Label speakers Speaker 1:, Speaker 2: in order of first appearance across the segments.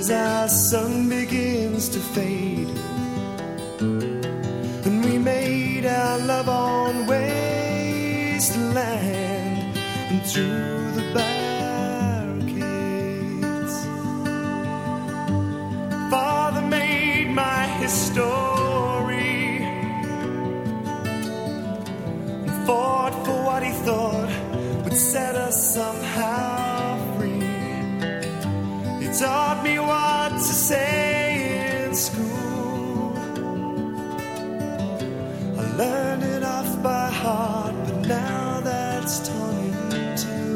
Speaker 1: as our sun begins to fade. And we made our love on wasteland and through the barricades. Father made my history and fought for what he thought would set us somehow free. What to say in school. I learned it off by heart, but now that's torn in two.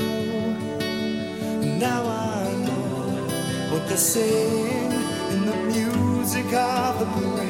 Speaker 1: Now I know what they're saying in the music of the parade.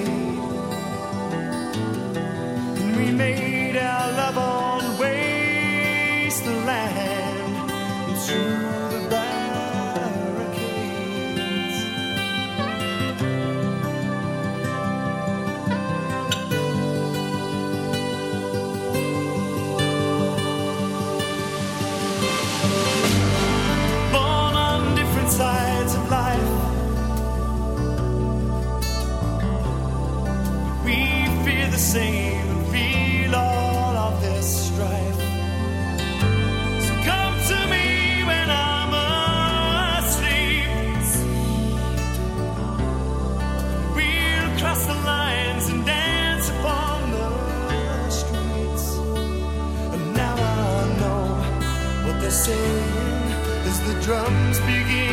Speaker 1: drums begin.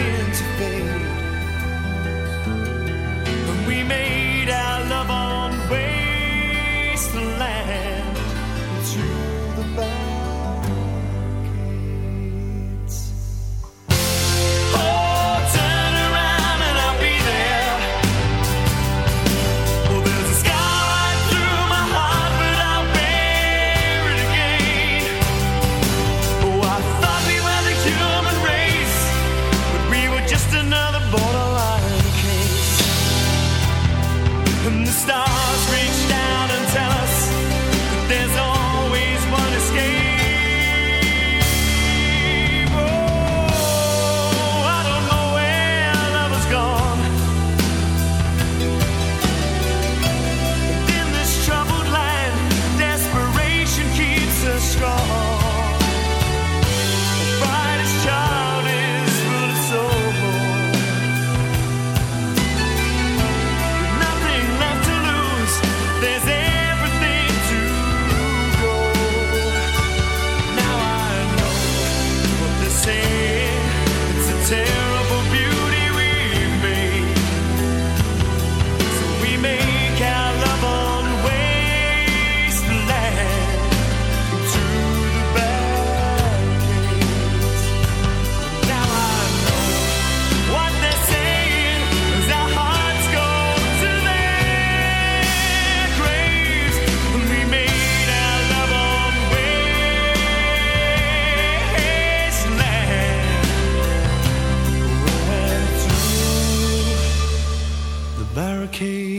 Speaker 1: came.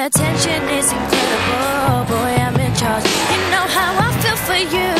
Speaker 1: The tension is incredible, boy, I'm in charge. You know how I feel
Speaker 2: for
Speaker 3: you.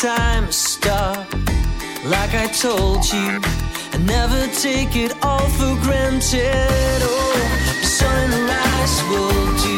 Speaker 4: time stop, Like I told you, I never take it all for granted. Oh, sunrise will do.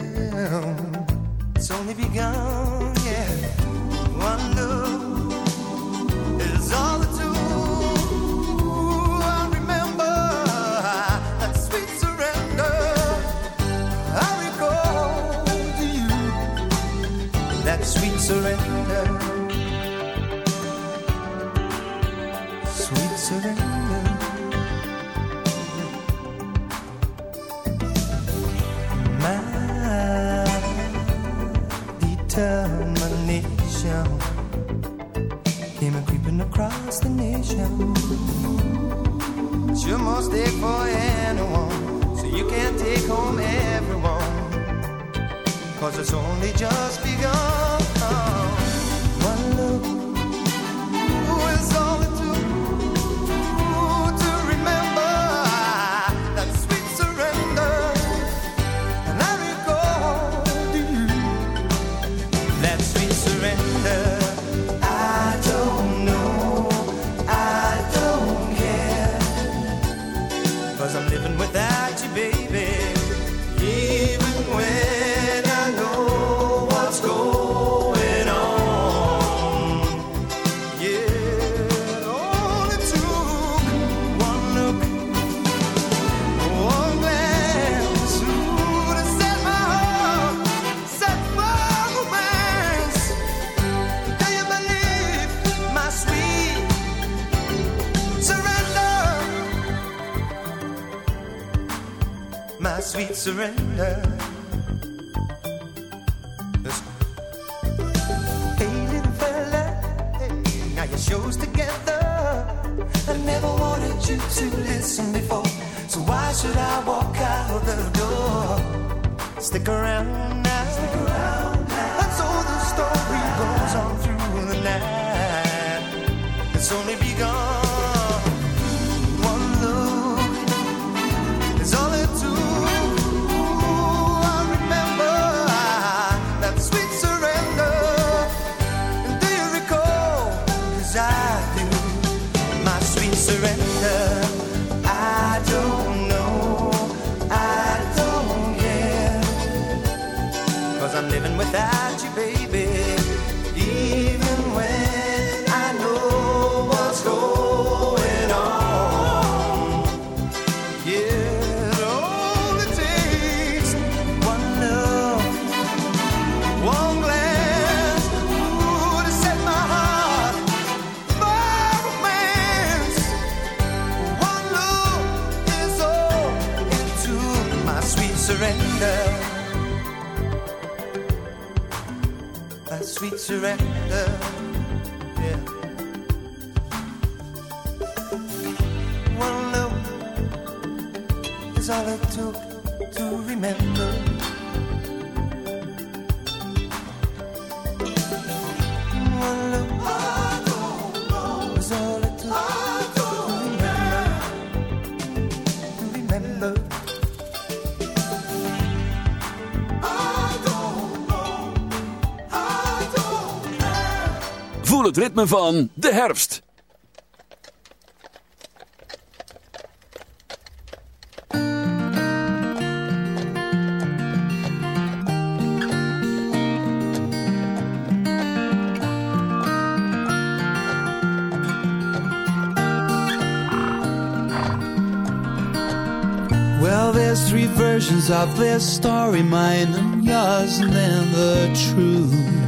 Speaker 1: Yeah. you to listen before, so why should I walk out the door? Stick around. surrender
Speaker 2: ritme van de herfst.
Speaker 5: Well, there's three versions of this story mine and yours and then the truth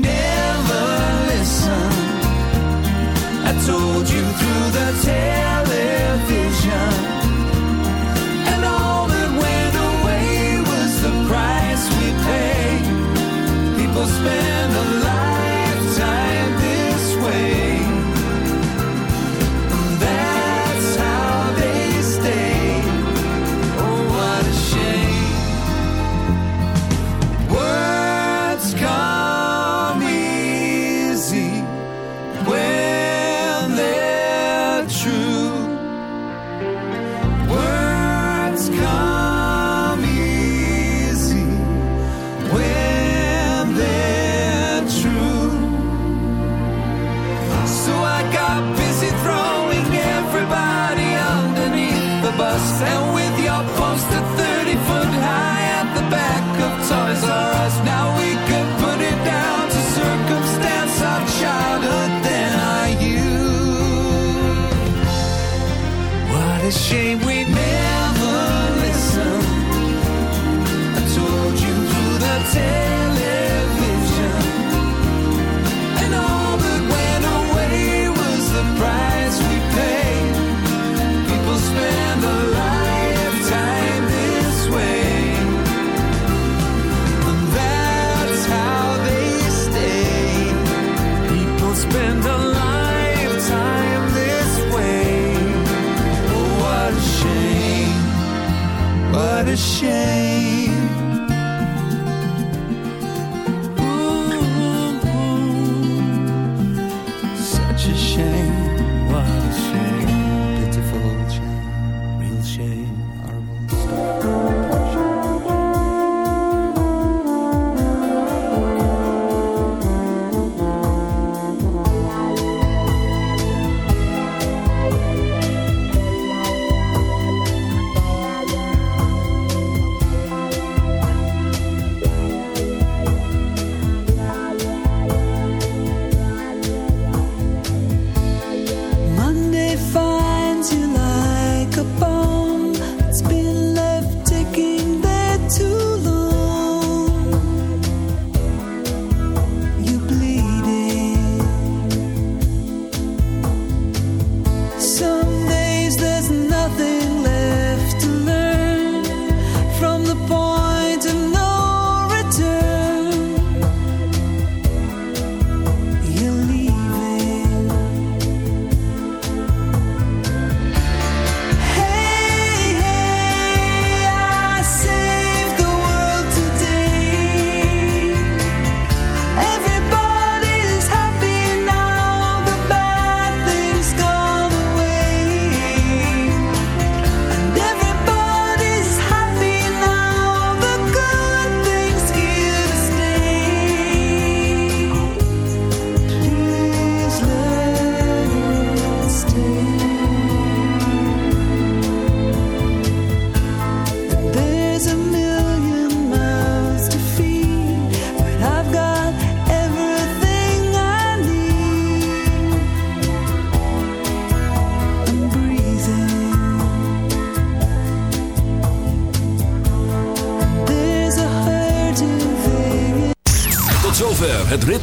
Speaker 5: told you through the television.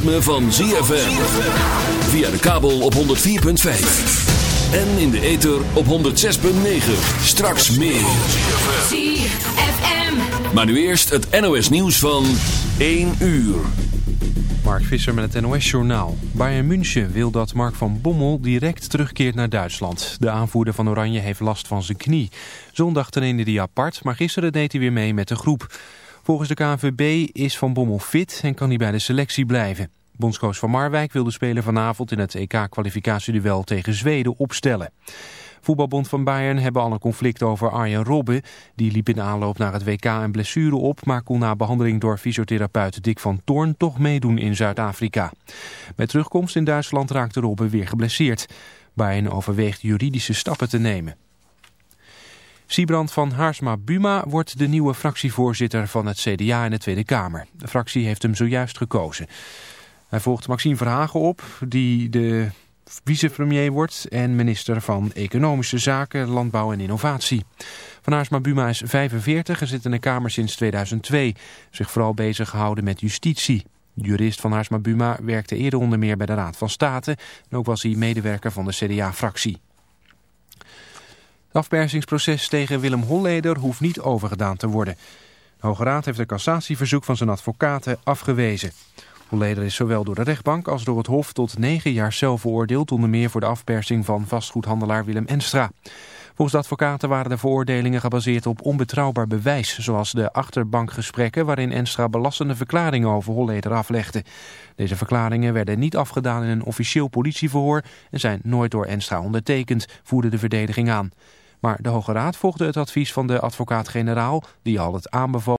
Speaker 2: Ritme van ZFM. Via de kabel op 104.5. En in de ether op 106.9. Straks meer.
Speaker 6: ZFM.
Speaker 2: Maar nu eerst het NOS nieuws van 1 uur.
Speaker 7: Mark Visser met het NOS-journaal. Bayern München wil dat Mark van Bommel direct terugkeert naar Duitsland. De aanvoerder van Oranje heeft last van zijn knie. Zondag trainde hij apart, maar gisteren deed hij weer mee met de groep. Volgens de KNVB is Van Bommel fit en kan hij bij de selectie blijven. Bondscoach van Marwijk wil de speler vanavond in het EK-kwalificatieduel tegen Zweden opstellen. Voetbalbond van Bayern hebben al een conflict over Arjen Robben. Die liep in aanloop naar het WK een blessure op... maar kon na behandeling door fysiotherapeut Dick van Toorn toch meedoen in Zuid-Afrika. Bij terugkomst in Duitsland raakte Robben weer geblesseerd. Bayern overweegt juridische stappen te nemen. Siebrand van Haarsma-Buma wordt de nieuwe fractievoorzitter van het CDA in de Tweede Kamer. De fractie heeft hem zojuist gekozen. Hij volgt Maxime Verhagen op, die de vicepremier wordt en minister van Economische Zaken, Landbouw en Innovatie. Van Haarsma Buma is 45 en zit in de Kamer sinds 2002. Zich vooral bezig gehouden met justitie. Jurist van Haarsma Buma werkte eerder onder meer bij de Raad van State. En ook was hij medewerker van de CDA-fractie. Het afpersingsproces tegen Willem Holleder hoeft niet overgedaan te worden. De Hoge Raad heeft een cassatieverzoek van zijn advocaten afgewezen. Holleder is zowel door de rechtbank als door het Hof tot negen jaar cel veroordeeld... onder meer voor de afpersing van vastgoedhandelaar Willem Enstra. Volgens de advocaten waren de veroordelingen gebaseerd op onbetrouwbaar bewijs... zoals de achterbankgesprekken waarin Enstra belastende verklaringen over Holleder aflegde. Deze verklaringen werden niet afgedaan in een officieel politieverhoor... en zijn nooit door Enstra ondertekend, voerde de verdediging aan. Maar de Hoge Raad volgde het advies van de advocaat-generaal... die al het aanbevolen